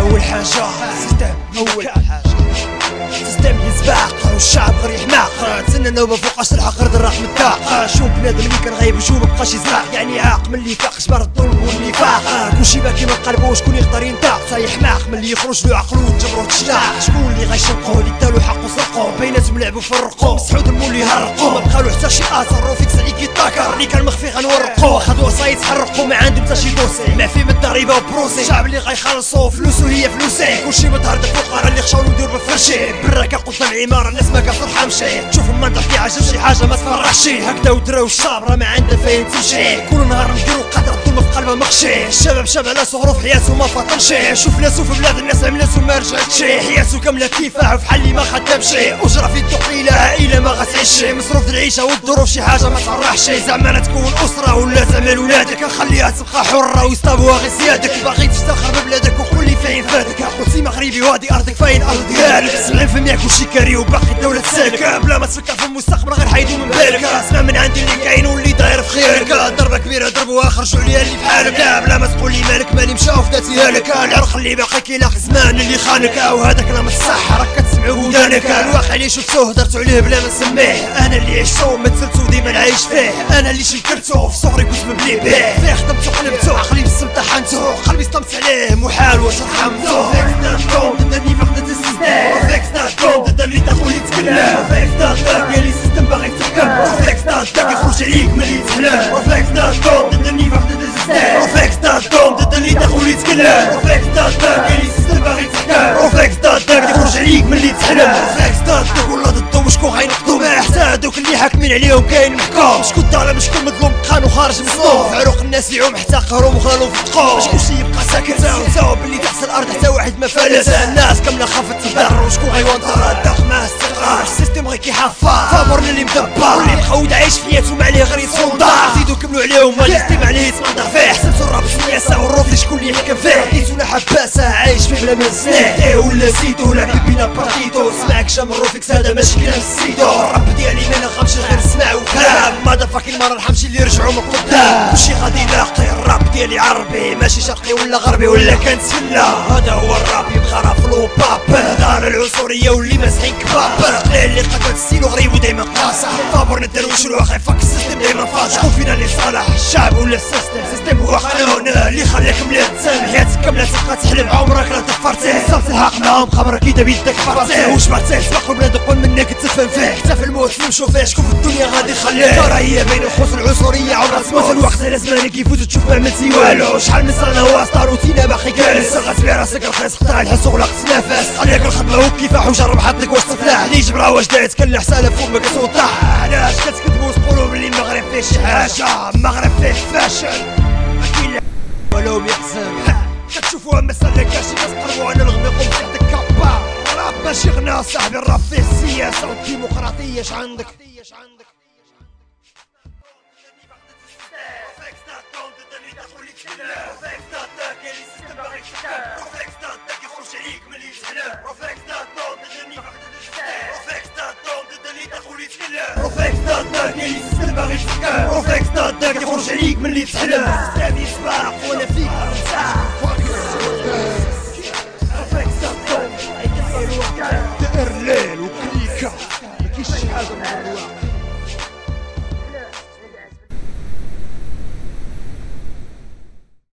أول حاجة سيستم أول حاجة. سيستم يسباق والشعب غير يحماق تسنى النوبة فوق الحق رد الراح من الداق شوف بنادم اللي كان غايب وشو مبقاش يسمع يعني عاق من اللي فاق شبار الظلم والنفاق. كلشي باكي من قلبه وشكون يقدر ينطاق صايح ماق من اللي يخرج له عقلو وتجبرو تشلاق شكون اللي غيشنقو اللي دالو حقو سرقو بيناتهم لعبو فرقو. مسحو دمو اللي هرقو. ما بقالو حتى شي اثر وفيكس عليك يطاكر اللي كان مخفي غنورقو. خدو وصايت تحرقو. ما عندهم حتى شي دوسي. ما في من الضريبة وبروسي. الشعب اللي غيخلصو فلوسو هي فلوسي. كلشي متهرد الفقراء اللي خشاو بفرشي. براكا قدام العماره الناس ما كتفرح مشي. تشوف المنطق في عجب شي حاجة ما تفرحش هكذا ودراو الشابره ما عندها فين تمشي. كل نهار نديرو قدر الظلم في قلبها مخشي الشباب شاب على صغرو في حياته ما فاطمش شوف ناسو في بلاد الناس عملاتو ما رجعتش حياته كاملة كيفاه في حل ما خدامش أجرة في الدقيله عائلة ما غتعيش مصروف العيشة والظروف شي حاجة ما تفرحش زعما تكون أسرة ولا زعما ولادك خليها تبقى حرة ويصطابوها غير سيادك باغي تفتخر ببلادك وقول لي فين فاتك. قلتي مغربي وهادي أرضك فين ارض ديالك 70% كلشي كاري وباقي الدولة تسالك. بلا ما تفكر في المستقبل غير حيدو من بالك. اسمع من عندي اللي كاين واللي داير في خيرك. ضربة كبيرة ضربوها خرجوا عليها اللي بحالك. بلا ما تقول لي مالك مالي مشاو في ذاتي لك العرق اللي باقي كيلاقي زمان اللي خانك. وهذاك لا الصح راك كتسمعو ودانك الواقع اللي شفتوه درتو عليه بلا ما نسميه. أنا اللي عشتو مثلتو ديما نعيش فيه. أنا اللي شنكرتو في صغري كنت مبلي به. فيه خدمتو قلبتو عقلي بالسم طحنتو قلبي استمت عليه. محال واش رحمتو يخرج عليك ملي يتحلم فيك ستاكم ضدني فقدت السيستم فيك ستاكم ضد اللي تاخو يتكلم. فيك ستاكم قال لي سيستم باغي تحكم فيك ستاكم يخرج عليك ملي يتحلم فيك ستاكم ولا ضدهم شكون غينقضوا ما حسادوك اللي حاكمين عليهم كاين محكوم. شكون ظالم شكون مظلوم كانوا خارج مصنوف عروق الناس يعوم احتقروا وخلالهم في التقوم شكون شي يبقى ساكت وتساوب اللي تحت الأرض حتى واحد ما فلت الناس كامله خافت تضر وشكون غيوضر الدق ما استقرار السيستم غير كيحفر فابورنا اللي مدبر. واللي مقود عايش في حياته ما عليه غير يتصدر زيدو كملوا عليهم. ما الاستيم عليه يتمنظر فيه. حسبتو الراب السياسة والروف شكون اللي يحكم فيه. ديتونا حباسة عايش فيه بلا ما نسناه إيه ولا زيدو لا بينا بارتيتو. سمعك شام الروفيكس هذا ماشي كلام السيدو. الراب ديالي ما نغمش غير نسمع وكلام. نرحمش اللي يرجعوا من قدام. كلشي غادي يلاقي الراب ديالي عربي. ماشي شرقي ولا غربي ولا كان سلا هذا هو الراب يبغى رافل وباب دار العنصرية واللي ماسحين كباب. قليل اللي قتل السيلو غريب فابور ندروش الواقع فك السيستم دايما فاتح شكون فينا اللي صالح الشعب ولا السيستم السيستم هو قانون اللي خلاك مليان تسال حياتك كامله تبقى تحلم عمرك لا تفرتي صرت الحق معاهم خبرك اذا بيدك فرتي وش بعتيه سبق بلاد قبل منك تفهم فيه حتى في الموت نمشو فيه شكون في الدنيا غادي يخليه ترى هي بين الخوص العنصريه عمرها تموت الوقت على زمانك يفوت تشوف ما عملتي والو شحال من سنه واسطه روتينا باقي جالس غتبي راسك رخيص قطع الحس وغلق تنافس خليك الخدمه وكيفاح وجرب حظك واش تفلح اللي جبرها واش دايت كان حسالة فوق ما كتوضح علاش كتكذبوا تقولوا بلي المغرب فيه شي حاجة. المغرب فيه فاشل. كاين ولو بيحسن كتشوفوها مسألة كاشي كتقربوا أنا الغميق ومتحدك كابا راب ماشي غنى صاحبي الراب فيه السياسة والديمقراطية اش باغي يتفكر روفيكس دادك يخرج عليك من اللي تحلم. سامي يسبق وأنا فيك. شي حاجة من الواقع